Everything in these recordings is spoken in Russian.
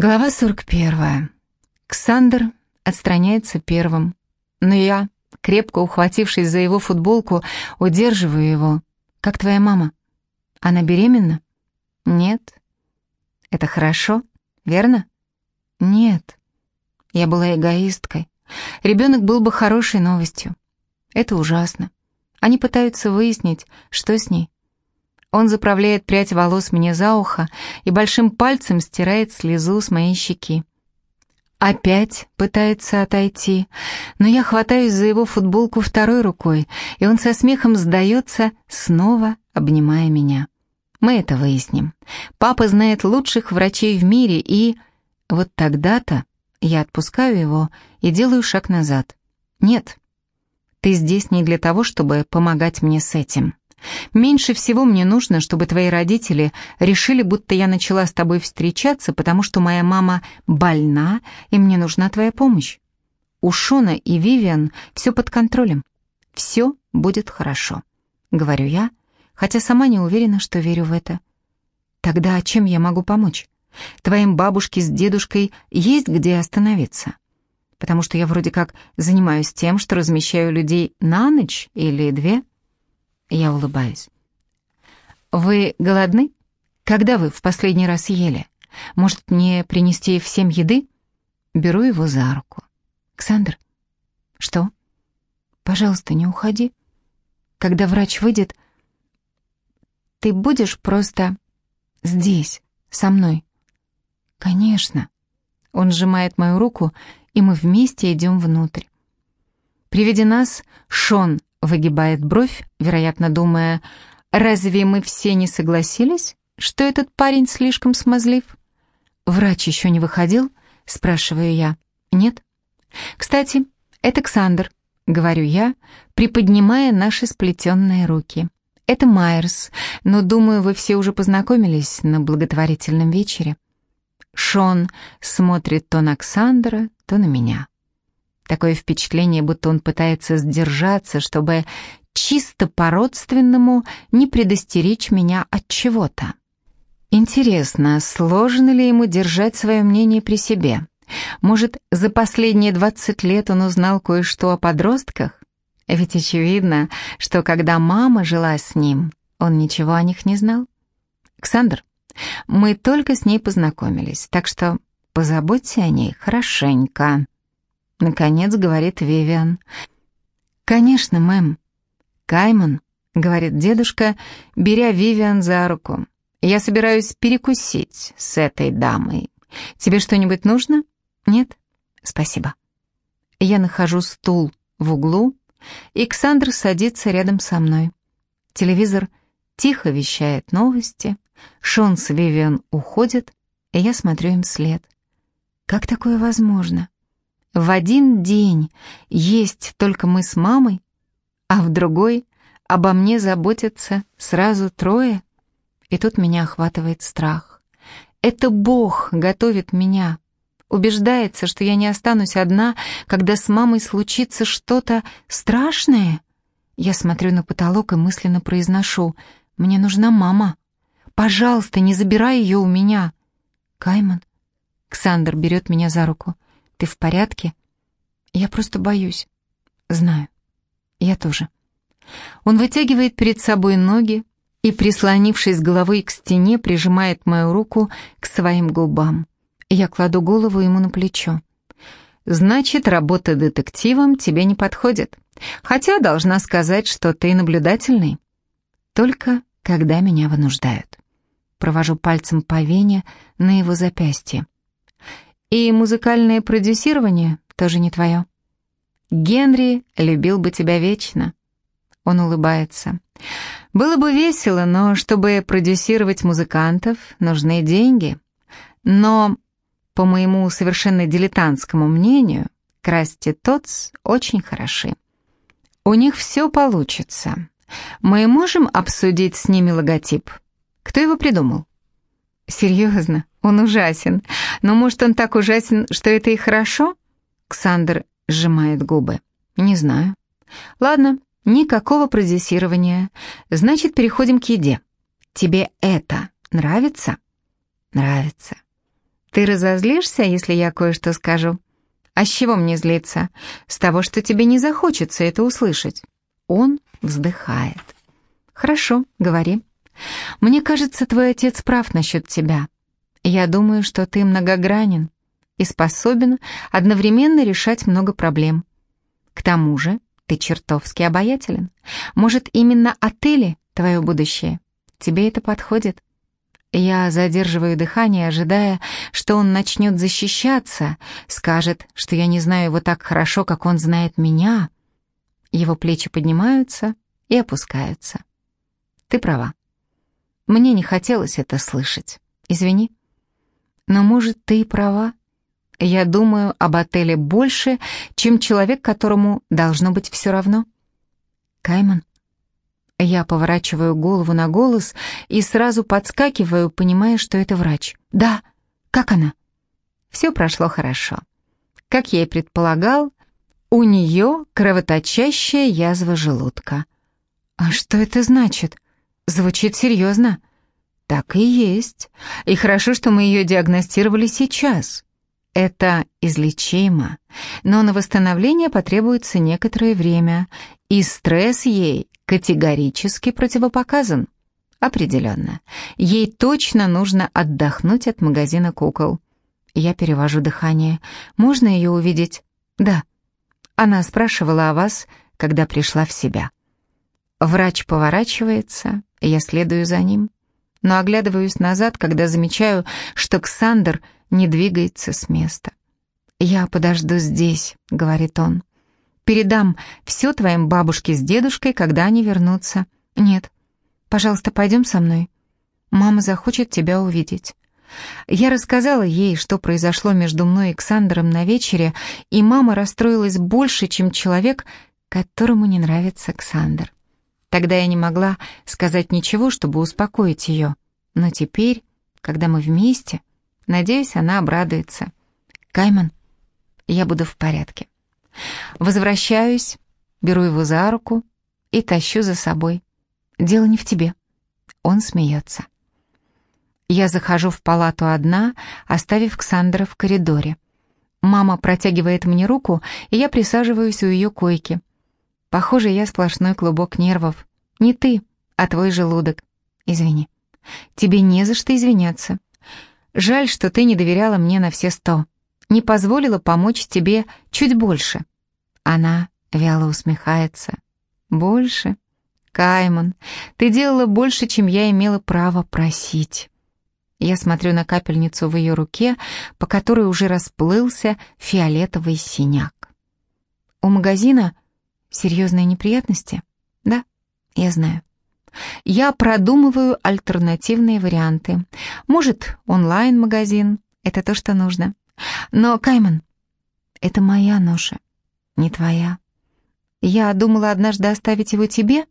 Глава 41. Ксандр отстраняется первым, но я, крепко ухватившись за его футболку, удерживаю его. «Как твоя мама? Она беременна?» «Нет». «Это хорошо, верно?» «Нет». Я была эгоисткой. Ребенок был бы хорошей новостью. Это ужасно. Они пытаются выяснить, что с ней. Он заправляет прядь волос мне за ухо и большим пальцем стирает слезу с моей щеки. Опять пытается отойти, но я хватаюсь за его футболку второй рукой, и он со смехом сдается, снова обнимая меня. Мы это выясним. Папа знает лучших врачей в мире, и... Вот тогда-то я отпускаю его и делаю шаг назад. Нет, ты здесь не для того, чтобы помогать мне с этим. Меньше всего мне нужно, чтобы твои родители решили, будто я начала с тобой встречаться, потому что моя мама больна, и мне нужна твоя помощь. У Шона и Вивиан все под контролем. Все будет хорошо, говорю я, хотя сама не уверена, что верю в это. Тогда чем я могу помочь? Твоим бабушке с дедушкой есть где остановиться? Потому что я вроде как занимаюсь тем, что размещаю людей на ночь или две. Я улыбаюсь. «Вы голодны? Когда вы в последний раз ели? Может, мне принести всем еды?» Беру его за руку. «Ксандр?» «Что?» «Пожалуйста, не уходи. Когда врач выйдет, ты будешь просто здесь, со мной?» «Конечно». Он сжимает мою руку, и мы вместе идем внутрь. При виде нас Шон выгибает бровь, вероятно, думая, «Разве мы все не согласились, что этот парень слишком смазлив?» «Врач еще не выходил?» — спрашиваю я. «Нет?» «Кстати, это Ксандр», — говорю я, приподнимая наши сплетенные руки. «Это Майерс, но, думаю, вы все уже познакомились на благотворительном вечере». Шон смотрит то на Ксандра, то на меня. Такое впечатление, будто он пытается сдержаться, чтобы чисто по-родственному не предостеречь меня от чего-то. Интересно, сложно ли ему держать свое мнение при себе? Может, за последние 20 лет он узнал кое-что о подростках? Ведь очевидно, что когда мама жила с ним, он ничего о них не знал. «Ксандр, мы только с ней познакомились, так что позаботься о ней хорошенько». Наконец говорит Вивиан. «Конечно, мэм». «Кайман», — говорит дедушка, беря Вивиан за руку. «Я собираюсь перекусить с этой дамой. Тебе что-нибудь нужно?» «Нет?» «Спасибо». Я нахожу стул в углу, и Ксандр садится рядом со мной. Телевизор тихо вещает новости, Шон с Вивиан уходят, и я смотрю им вслед. Как такое возможно? В один день есть только мы с мамой, а в другой обо мне заботятся сразу трое. И тут меня охватывает страх. Это Бог готовит меня, убеждается, что я не останусь одна, когда с мамой случится что-то страшное. Я смотрю на потолок и мысленно произношу «Мне нужна мама. Пожалуйста, не забирай ее у меня». «Кайман?» Ксандр берет меня за руку. Ты в порядке? Я просто боюсь. Знаю. Я тоже. Он вытягивает перед собой ноги и, прислонившись головой к стене, прижимает мою руку к своим губам. Я кладу голову ему на плечо. «Значит, работа детективом тебе не подходит. Хотя должна сказать, что ты наблюдательный. Только когда меня вынуждают». Провожу пальцем по вене на его запястье. И музыкальное продюсирование тоже не твое. Генри любил бы тебя вечно. Он улыбается. Было бы весело, но чтобы продюсировать музыкантов, нужны деньги. Но, по моему совершенно дилетантскому мнению, Красти Тотс очень хороши. У них все получится. Мы можем обсудить с ними логотип? Кто его придумал? Серьезно? Он ужасен. Но может, он так ужасен, что это и хорошо? Ксандр сжимает губы. Не знаю. Ладно, никакого продюсирования. Значит, переходим к еде. Тебе это нравится? Нравится. Ты разозлишься, если я кое-что скажу? А с чего мне злиться? С того, что тебе не захочется это услышать. Он вздыхает. Хорошо, говори. Мне кажется, твой отец прав насчет тебя. Я думаю, что ты многогранен и способен одновременно решать много проблем. К тому же ты чертовски обаятелен. Может, именно отели твое будущее? Тебе это подходит? Я задерживаю дыхание, ожидая, что он начнет защищаться, скажет, что я не знаю его так хорошо, как он знает меня. Его плечи поднимаются и опускаются. Ты права. Мне не хотелось это слышать. Извини. Но, может, ты и права. Я думаю об отеле больше, чем человек, которому должно быть все равно. Кайман. Я поворачиваю голову на голос и сразу подскакиваю, понимая, что это врач. Да, как она? Все прошло хорошо. Как я и предполагал, у нее кровоточащая язва желудка. А что это значит? Звучит серьезно. Так и есть. И хорошо, что мы ее диагностировали сейчас. Это излечимо, но на восстановление потребуется некоторое время, и стресс ей категорически противопоказан. Определенно. Ей точно нужно отдохнуть от магазина кукол. Я перевожу дыхание. Можно ее увидеть? Да. Она спрашивала о вас, когда пришла в себя. Врач поворачивается, я следую за ним, но оглядываюсь назад, когда замечаю, что Ксандр — не двигается с места. «Я подожду здесь», — говорит он. «Передам все твоим бабушке с дедушкой, когда они вернутся». «Нет, пожалуйста, пойдем со мной. Мама захочет тебя увидеть». Я рассказала ей, что произошло между мной и Александром на вечере, и мама расстроилась больше, чем человек, которому не нравится Александр. Тогда я не могла сказать ничего, чтобы успокоить ее, но теперь, когда мы вместе, Надеюсь, она обрадуется. Кайман, я буду в порядке. Возвращаюсь, беру его за руку и тащу за собой. Дело не в тебе. Он смеется. Я захожу в палату одна, оставив Ксандра в коридоре. Мама протягивает мне руку, и я присаживаюсь у ее койки. Похоже, я сплошной клубок нервов. Не ты, а твой желудок. Извини. Тебе не за что извиняться. Жаль, что ты не доверяла мне на все сто. Не позволила помочь тебе чуть больше. Она вяло усмехается. Больше? Кайман, ты делала больше, чем я имела право просить. Я смотрю на капельницу в ее руке, по которой уже расплылся фиолетовый синяк. У магазина серьезные неприятности? Да, я знаю. Я продумываю альтернативные варианты. Может, онлайн-магазин — это то, что нужно. Но, Кайман, это моя ноша, не твоя. Я думала однажды оставить его тебе,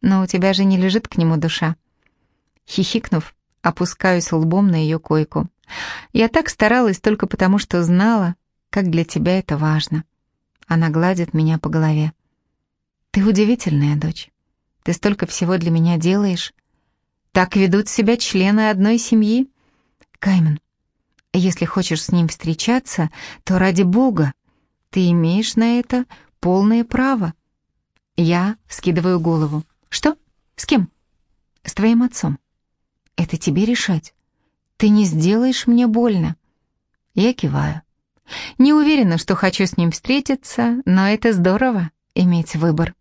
но у тебя же не лежит к нему душа. Хихикнув, опускаюсь лбом на ее койку. Я так старалась только потому, что знала, как для тебя это важно. Она гладит меня по голове. Ты удивительная дочь. Ты столько всего для меня делаешь. Так ведут себя члены одной семьи. Каймен, если хочешь с ним встречаться, то ради бога, ты имеешь на это полное право. Я скидываю голову. Что? С кем? С твоим отцом. Это тебе решать. Ты не сделаешь мне больно. Я киваю. Не уверена, что хочу с ним встретиться, но это здорово, иметь выбор.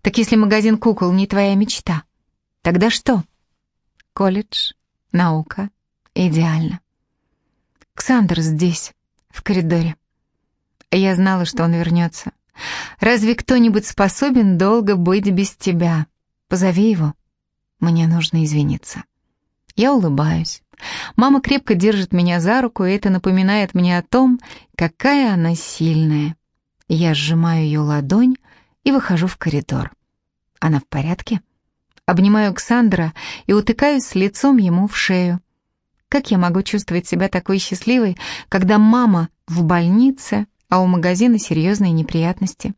Так если магазин кукол не твоя мечта, тогда что? Колледж, наука, идеально. Ксандр здесь, в коридоре. Я знала, что он вернется. Разве кто-нибудь способен долго быть без тебя? Позови его. Мне нужно извиниться. Я улыбаюсь. Мама крепко держит меня за руку, и это напоминает мне о том, какая она сильная. Я сжимаю ее ладонь, и выхожу в коридор. Она в порядке? Обнимаю Александра и утыкаюсь лицом ему в шею. Как я могу чувствовать себя такой счастливой, когда мама в больнице, а у магазина серьезные неприятности?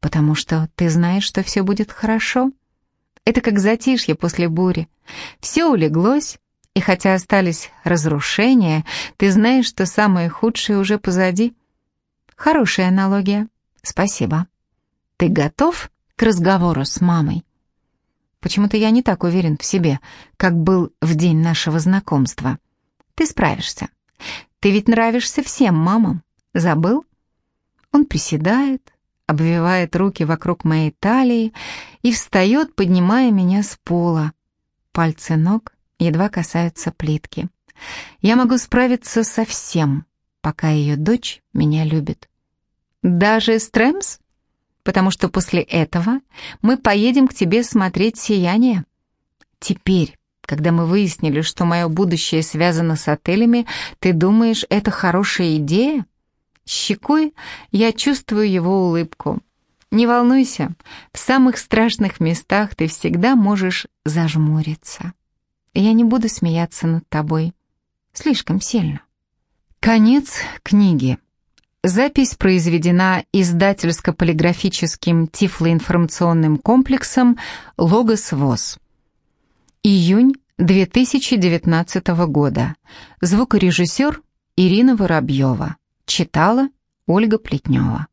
Потому что ты знаешь, что все будет хорошо. Это как затишье после бури. Все улеглось, И хотя остались разрушения, ты знаешь, что самое худшее уже позади. Хорошая аналогия. Спасибо. Ты готов к разговору с мамой? Почему-то я не так уверен в себе, как был в день нашего знакомства. Ты справишься. Ты ведь нравишься всем мамам. Забыл? Он приседает, обвивает руки вокруг моей талии и встает, поднимая меня с пола. Пальцы ног едва касаются плитки. Я могу справиться со всем, пока ее дочь меня любит. Даже Стремс? Потому что после этого мы поедем к тебе смотреть «Сияние». Теперь, когда мы выяснили, что мое будущее связано с отелями, ты думаешь, это хорошая идея? Щекой я чувствую его улыбку. Не волнуйся, в самых страшных местах ты всегда можешь зажмуриться. Я не буду смеяться над тобой. Слишком сильно. Конец книги. Запись произведена издательско-полиграфическим тифлоинформационным комплексом «Логос ВОЗ». Июнь 2019 года. Звукорежиссер Ирина Воробьева. Читала Ольга Плетнева.